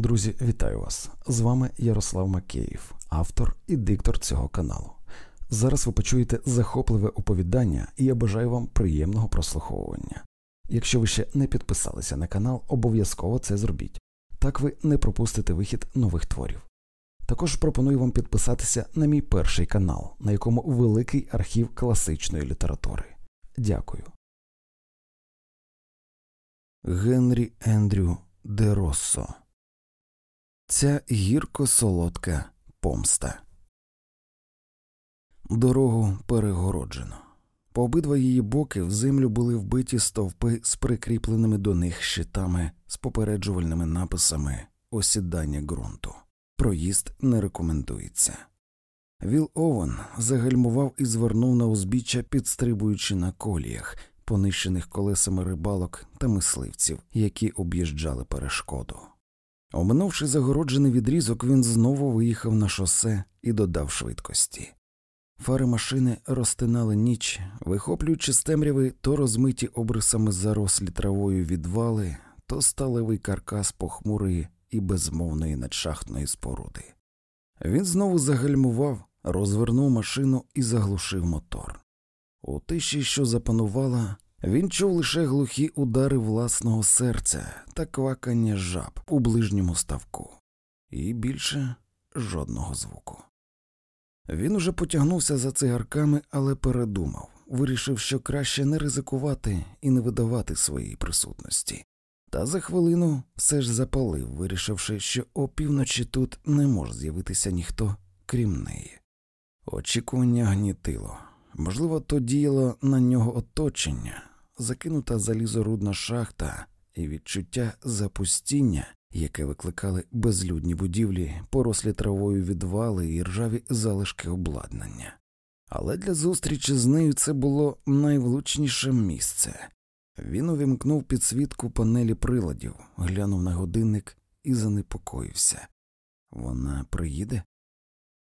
Друзі, вітаю вас! З вами Ярослав Макеїв, автор і диктор цього каналу. Зараз ви почуєте захопливе оповідання, і я бажаю вам приємного прослуховування. Якщо ви ще не підписалися на канал, обов'язково це зробіть. Так ви не пропустите вихід нових творів. Також пропоную вам підписатися на мій перший канал, на якому великий архів класичної літератури. Дякую. Генрі Ендрю де Россо Ця гірко солодка помста. Дорогу перегороджено. По обидва її боки в землю були вбиті стовпи з прикріпленими до них щитами з попереджувальними написами осідання ґрунту. Проїзд не рекомендується. Віл Овен загальмував і звернув на узбіччя, підстрибуючи на коліях, понищених колесами рибалок та мисливців, які об'їжджали перешкоду. Оминувши загороджений відрізок, він знову виїхав на шосе і додав швидкості. Фари машини розтинали ніч, вихоплюючи з темряви то розмиті обрисами зарослі травою відвали, то сталевий каркас похмурої і безмовної надшахтної споруди. Він знову загальмував, розвернув машину і заглушив мотор. У тиші, що запанувала, він чув лише глухі удари власного серця та квакання жаб у ближньому ставку, і більше жодного звуку. Він уже потягнувся за цигарками, але передумав, вирішив, що краще не ризикувати і не видавати своєї присутності. Та за хвилину все ж запалив, вирішивши, що опівночі тут не може з'явитися ніхто, крім неї. Очікування гнітило. Можливо, то діяло на нього оточення, закинута залізорудна шахта і відчуття запустіння, яке викликали безлюдні будівлі, порослі травою відвали і ржаві залишки обладнання. Але для зустрічі з нею це було найвлучніше місце. Він увімкнув підсвітку панелі приладів, глянув на годинник і занепокоївся. Вона приїде?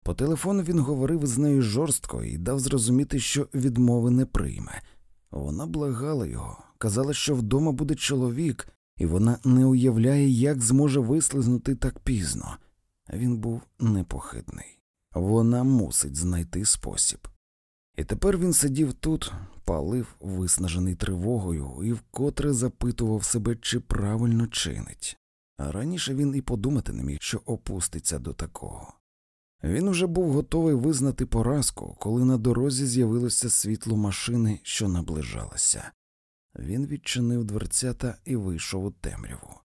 По телефону він говорив з нею жорстко і дав зрозуміти, що відмови не прийме. Вона благала його, казала, що вдома буде чоловік, і вона не уявляє, як зможе вислизнути так пізно. Він був непохитний. Вона мусить знайти спосіб. І тепер він сидів тут, палив, виснажений тривогою, і вкотре запитував себе, чи правильно чинить. А раніше він і подумати не міг, що опуститься до такого. Він уже був готовий визнати поразку, коли на дорозі з'явилося світло машини, що наближалося. Він відчинив дверцята і вийшов у темряву.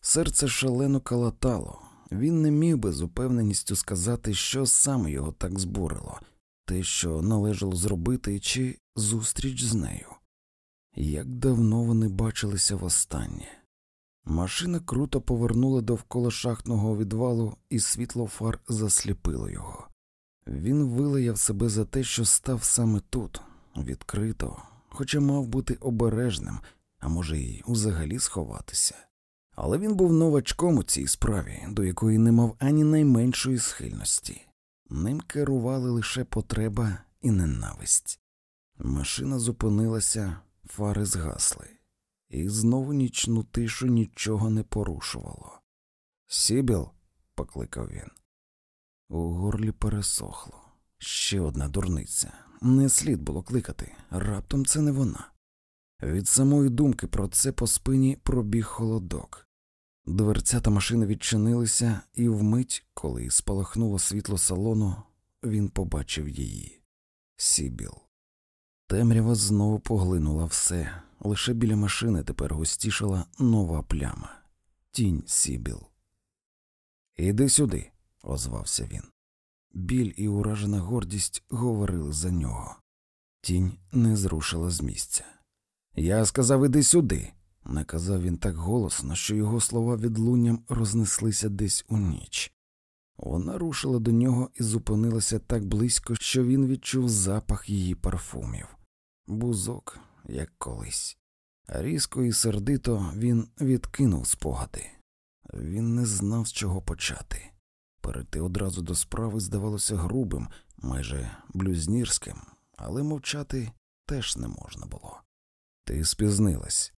Серце шалено калатало, він не міг би з упевненістю сказати, що саме його так збурило, те, що належало зробити, чи зустріч з нею. Як давно вони бачилися востаннє. Машина круто повернула довкола шахтного відвалу, і світло фар засліпило його. Він вилаяв себе за те, що став саме тут, відкрито, хоча мав бути обережним, а може, й взагалі сховатися. Але він був новачком у цій справі, до якої не мав ані найменшої схильності. Ним керували лише потреба і ненависть. Машина зупинилася, фари згасли і знову нічну тишу нічого не порушувало. Сібіл, покликав він. У горлі пересохло. Ще одна дурниця. Не слід було кликати, раптом це не вона. Від самої думки про це по спині пробіг холодок. Дверцята машини відчинилися, і вмить, коли спалахнуло світло салону, він побачив її. Сібіл. Темрява знову поглинула все, Лише біля машини тепер густішала нова пляма тінь Сібіл. Іди сюди, озвався він. Біль і уражена гордість говорили за нього. Тінь не зрушила з місця. Я сказав, іди сюди, наказав він так голосно, що його слова відлунням рознеслися десь у ніч. Вона рушила до нього і зупинилася так близько, що він відчув запах її парфумів. Бузок як колись. Різко і сердито він відкинув спогади. Він не знав, з чого почати. Перейти одразу до справи здавалося грубим, майже блюзнірським, але мовчати теж не можна було. Ти спізнилась.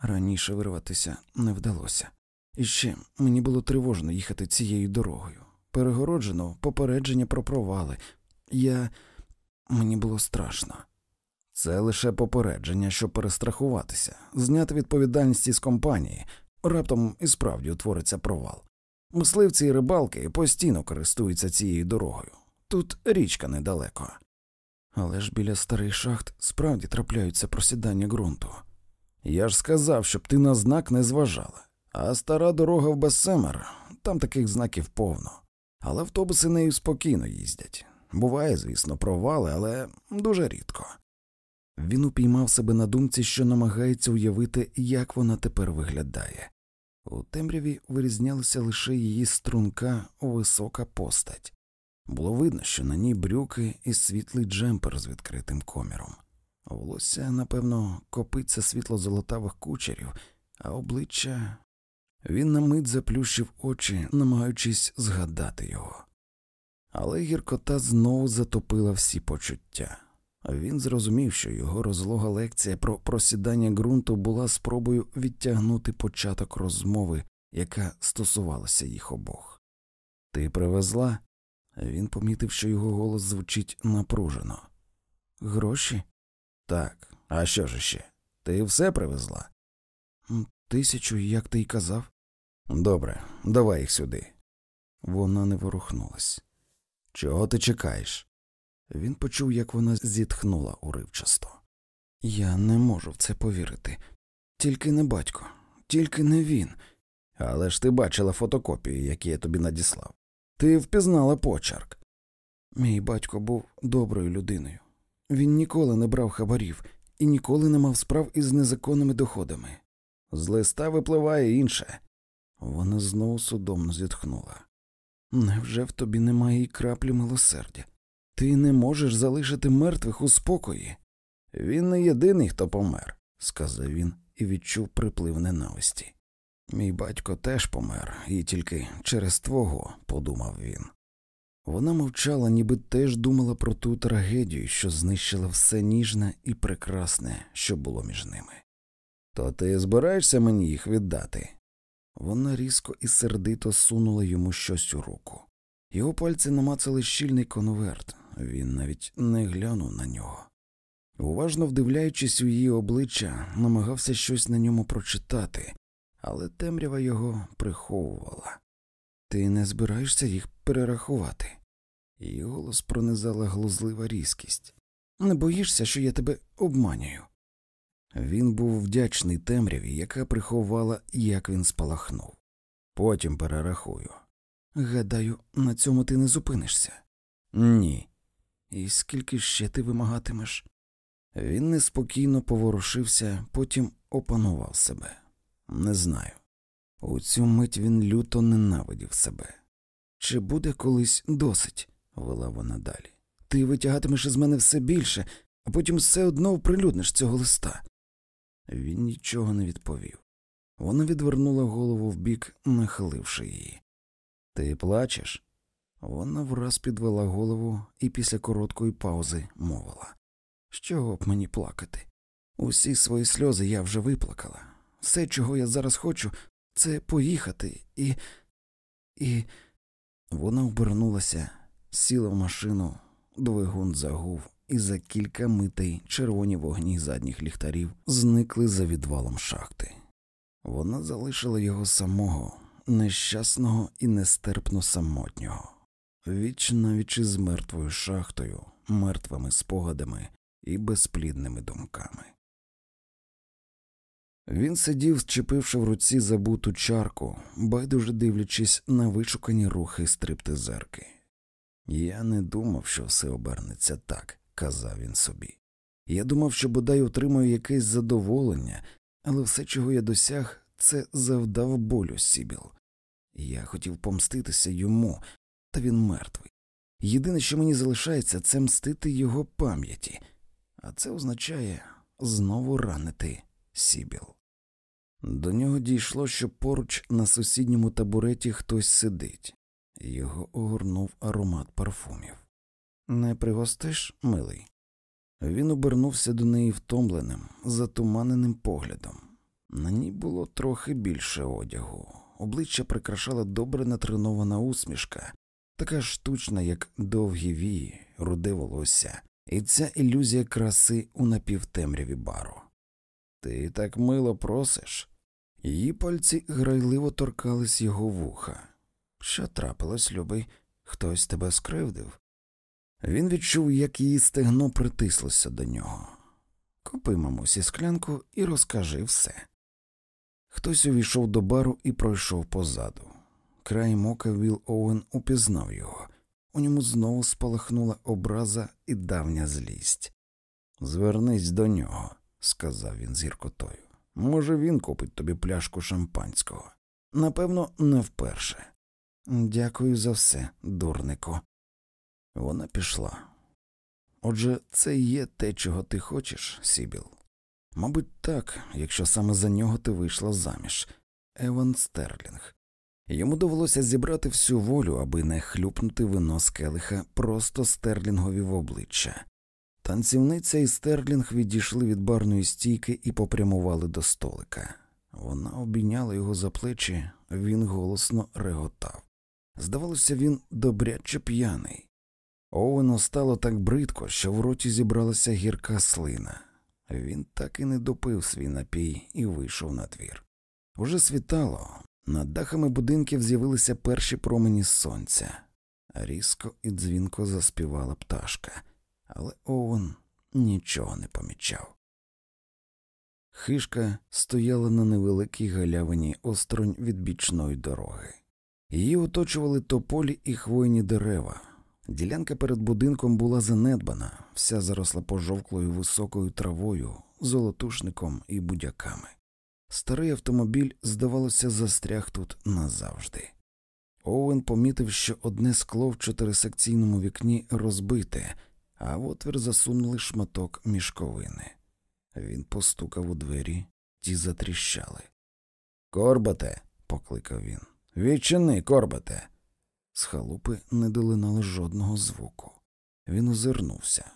Раніше вирватися не вдалося. І ще мені було тривожно їхати цією дорогою. Перегороджено попередження про провали. Я. мені було страшно. Це лише попередження, щоб перестрахуватися, зняти відповідальність із компанії, раптом і справді утвориться провал. Мисливці і рибалки постійно користуються цією дорогою. Тут річка недалеко. Але ж біля старих шахт справді трапляються просідання ґрунту. Я ж сказав, щоб ти на знак не зважала. А стара дорога в Бессемер, там таких знаків повно. Але автобуси нею спокійно їздять. Буває, звісно, провали, але дуже рідко. Він упіймав себе на думці, що намагається уявити, як вона тепер виглядає. У темряві вирізнялася лише її струнка, висока постать. Було видно, що на ній брюки і світлий джемпер з відкритим коміром. Волосся, напевно, копиться світло золотавих кучерів, а обличчя він на мить заплющив очі, намагаючись згадати його. Але гіркота знову затопила всі почуття. Він зрозумів, що його розлога лекція про просідання ґрунту була спробою відтягнути початок розмови, яка стосувалася їх обох. Ти привезла? Він помітив, що його голос звучить напружено. Гроші? Так, а що ж ще? Ти все привезла? Тисячу, як ти й казав. Добре, давай їх сюди. Вона не ворухнулась. Чого ти чекаєш? Він почув, як вона зітхнула уривчасто. Я не можу в це повірити. Тільки не батько, тільки не він. Але ж ти бачила фотокопії, які я тобі надіслав. Ти впізнала почерк. Мій батько був доброю людиною. Він ніколи не брав хабарів і ніколи не мав справ із незаконними доходами. З листа випливає інше. Вона знову судомно зітхнула. Невже в тобі немає і краплі милосердя? Ти не можеш залишити мертвих у спокої. Він не єдиний, хто помер, сказав він і відчув приплив ненависті. Мій батько теж помер, і тільки через твого, подумав він. Вона мовчала, ніби теж думала про ту трагедію, що знищила все ніжне і прекрасне, що було між ними. То ти збираєшся мені їх віддати? Вона різко і сердито сунула йому щось у руку. Його пальці намацали щільний конверт, він навіть не глянув на нього. Уважно вдивляючись у її обличчя, намагався щось на ньому прочитати, але темрява його приховувала. Ти не збираєшся їх перерахувати? Її голос пронизала глузлива різкість. Не боїшся, що я тебе обманюю. Він був вдячний темряві, яка приховувала, як він спалахнув. Потім перерахую. Гадаю, на цьому ти не зупинишся? Ні. І скільки ще ти вимагатимеш? Він неспокійно поворушився, потім опанував себе. Не знаю. У цю мить він люто ненавидів себе. Чи буде колись досить? вела вона далі. Ти витягатимеш із мене все більше, а потім все одно оприлюдниш цього листа. Він нічого не відповів. Вона відвернула голову вбік, нахиливши її. Ти плачеш? Вона враз підвела голову і після короткої паузи мовила чого б мені плакати? Усі свої сльози я вже виплакала. Все, чого я зараз хочу, це поїхати і. і. Вона обернулася, сіла в машину, двигун загув, і за кілька митей червоні вогні задніх ліхтарів зникли за відвалом шахти. Вона залишила його самого, нещасного і нестерпно самотнього, віч навіч із мертвою шахтою, мертвими спогадами і безплідними думками. Він сидів, зчепивши в руці забуту чарку, байдуже дивлячись на вишукані рухи стриптизерки. Я не думав, що все обернеться так, казав він собі. Я думав, що бодай отримаю якесь задоволення, але все, чого я досяг, це завдав болю Сібіл. Я хотів помститися йому, та він мертвий. Єдине, що мені залишається, це мстити його пам'яті, а це означає знову ранити Сібіл. До нього дійшло, що поруч на сусідньому табуреті хтось сидить, його огорнув аромат парфумів. Не пригостиш, милий? Він обернувся до неї втомленим, затуманеним поглядом. На ній було трохи більше одягу, обличчя прикрашала добре натренована усмішка, така штучна, як довгі вії, руде волосся, і ця ілюзія краси у напівтемряві бару. Ти так мило просиш. Її пальці грайливо торкались його вуха. Що трапилось, любий? Хтось тебе скривдив? Він відчув, як її стегно притислося до нього. Купи мамусі склянку і розкажи все. Хтось увійшов до бару і пройшов позаду. Краєм ока Віл Оуен упізнав його. У ньому знову спалахнула образа і давня злість. Звернись до нього, сказав він з гіркотою. Може, він купить тобі пляшку шампанського. Напевно, не вперше. Дякую за все, дурнику. Вона пішла. Отже, це є те, чого ти хочеш, Сібіл. Мабуть, так, якщо саме за нього ти вийшла заміж. Еван Стерлінг. Йому довелося зібрати всю волю, аби не хлюпнути вино з келиха просто стерлінгові в обличчя. Танцівниця і стерлінг відійшли від барної стійки і попрямували до столика. Вона обійняла його за плечі, він голосно реготав. Здавалося, він добряче п'яний. Оуену стало так бридко, що в роті зібралася гірка слина. Він так і не допив свій напій і вийшов на двір. Уже світало, над дахами будинків з'явилися перші промені сонця. Різко і дзвінко заспівала пташка, але Оуен нічого не помічав. Хишка стояла на невеликій галявині осторонь від бічної дороги. Її оточували тополі і хвойні дерева. Ділянка перед будинком була занедбана, вся заросла пожовклою високою травою, золотушником і будяками. Старий автомобіль, здавалося, застряг тут назавжди. Оуен помітив, що одне скло в чотирисекційному вікні розбите, а в отвір засунули шматок мішковини. Він постукав у двері, ті затріщали. Корбате, покликав він. Відчини, корбате. З халупи не долинало жодного звуку. Він озирнувся,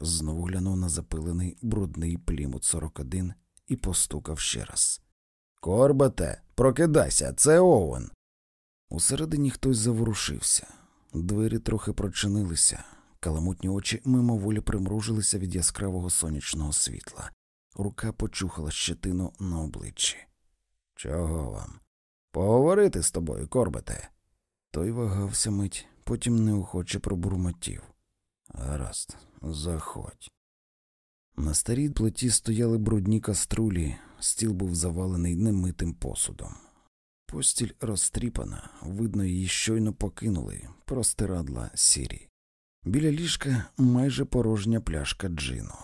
знову глянув на запилений брудний плімут 41 і постукав ще раз. Корбате, прокидайся, це Оуен. Усередині хтось заворушився. Двері трохи прочинилися, каламутні очі мимоволі примружилися від яскравого сонячного світла. Рука почухала щетину на обличчі. Чого вам? Поговорити з тобою, корбете. Той вагався мить, потім неохоче пробурмотів. Гаразд, заходь. На старій плиті стояли брудні каструлі, стіл був завалений немитим посудом. Постіль розтріпана, видно, її щойно покинули, простирадла сірі. Біля ліжка майже порожня пляшка джину.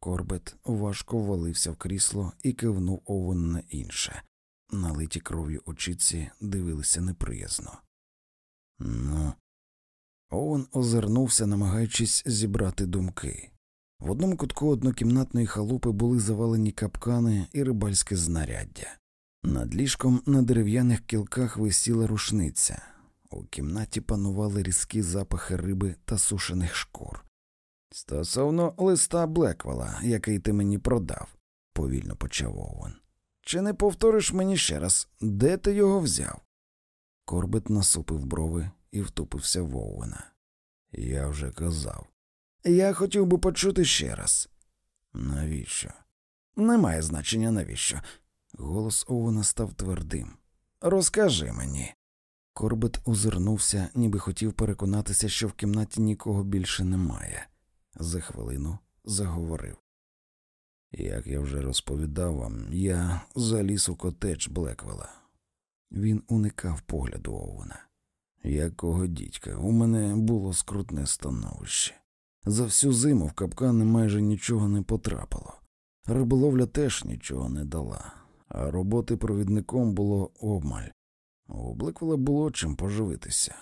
Корбет важко валився в крісло і кивнув овен на інше. Налиті кров'ю очіці дивилися неприязно. Ну, Оуен озирнувся, намагаючись зібрати думки. В одному кутку однокімнатної халупи були завалені капкани і рибальське знаряддя. Над ліжком на дерев'яних кілках висіла рушниця. У кімнаті панували різкі запахи риби та сушених шкур. Стосовно листа Блеквела, який ти мені продав, повільно почав Оуен. Чи не повториш мені ще раз, де ти його взяв? Корбет насупив брови і втупився в Оуена. Я вже казав. Я хотів би почути ще раз. Навіщо? Немає значення навіщо. Голос Оуена став твердим. Розкажи мені. Корбет озирнувся, ніби хотів переконатися, що в кімнаті нікого більше немає. За хвилину заговорив. Як я вже розповідав вам, я заліз у котедж Блеквела. Він уникав погляду Оуена. Якого дідька, у мене було скрутне становище. За всю зиму в капкани майже нічого не потрапило. Риболовля теж нічого не дала, а роботи провідником було обмаль. У Блеквела було чим поживитися.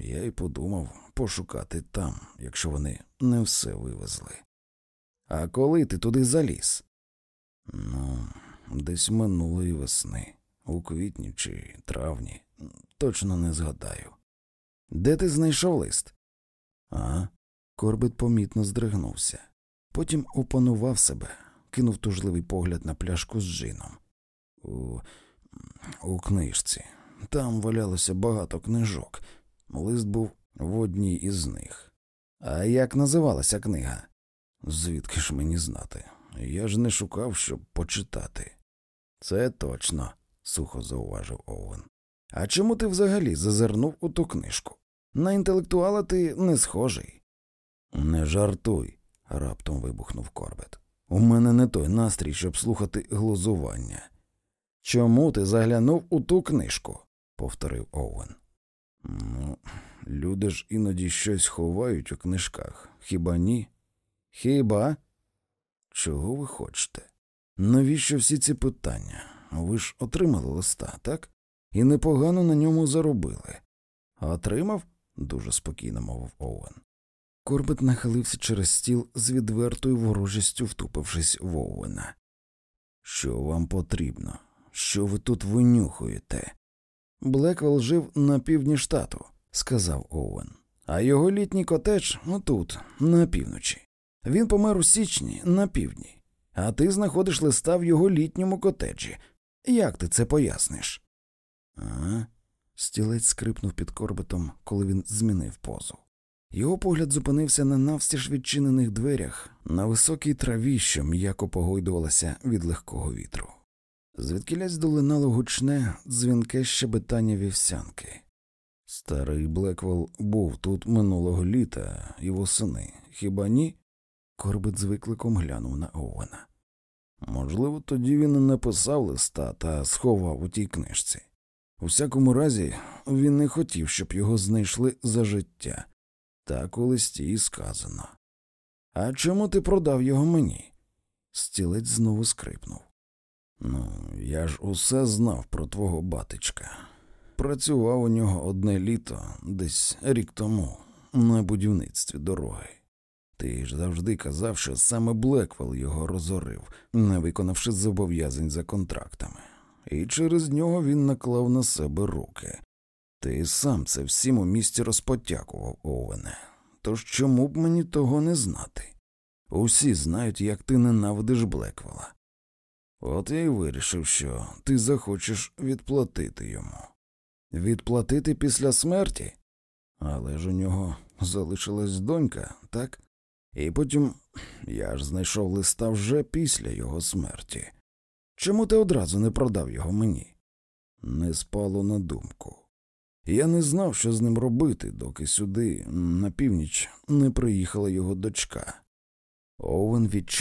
Я й подумав пошукати там, якщо вони не все вивезли. А коли ти туди заліз? Ну, десь минулої весни, у квітні чи травні, точно не згадаю. Де ти знайшов лист? А? Корбет помітно здригнувся. Потім опанував себе, кинув тужливий погляд на пляшку з джином. У У книжці. Там валялося багато книжок. Лист був в одній із них. А як називалася книга? Звідки ж мені знати? Я ж не шукав, щоб почитати. Це точно, сухо зауважив Оуен. А чому ти взагалі зазирнув у ту книжку? На інтелектуала ти не схожий. Не жартуй, раптом вибухнув Корбет. У мене не той настрій, щоб слухати глузування. Чому ти заглянув у ту книжку? повторив Оуен. Ну, люди ж іноді щось ховають у книжках. Хіба ні? Хіба? Чого ви хочете? Навіщо всі ці питання? Ви ж отримали листа, так? І непогано на ньому заробили. Отримав? дуже спокійно мовив Оуен. Корбет нахилився через стіл з відвертою ворожістю, втупившись в Оуена. Що вам потрібно? Що ви тут винюхуєте? Блеквелл жив на півдні штату, сказав Оуен, а його літній котедж отут, на півночі. Він помер у січні на півдні, а ти знаходиш листа в його літньому котеджі. Як ти це поясниш? А? Стілець скрипнув під корбетом, коли він змінив позу. Його погляд зупинився на навстіж відчинених дверях на високій траві, що м'яко погойдувалася від легкого вітру. Звідкілясь долинало гучне, дзвінке щебетання вівсянки. Старий Блеквелл був тут минулого літа і восени, хіба ні? Корбет з викликом глянув на Оуена. Можливо, тоді він і написав листа та сховав у тій книжці. У всякому разі, він не хотів, щоб його знайшли за життя. Так у листі і сказано. А чому ти продав його мені? Стілець знову скрипнув. Ну, я ж усе знав про твого батечка. Працював у нього одне літо, десь рік тому, на будівництві дороги. Ти ж завжди казав, що саме Блеквелл його розорив, не виконавши зобов'язань за контрактами, і через нього він наклав на себе руки. Ти сам це всім у місті розпотякував, Овене. Тож чому б мені того не знати? Усі знають, як ти ненавидиш Блеквела. От я й вирішив, що ти захочеш відплатити йому. Відплатити після смерті? Але ж у нього залишилась донька, так? І потім я ж знайшов листа вже після його смерті. Чому ти одразу не продав його мені? Не спало на думку. Я не знав, що з ним робити, доки сюди, на північ, не приїхала його дочка. Оуен відчув.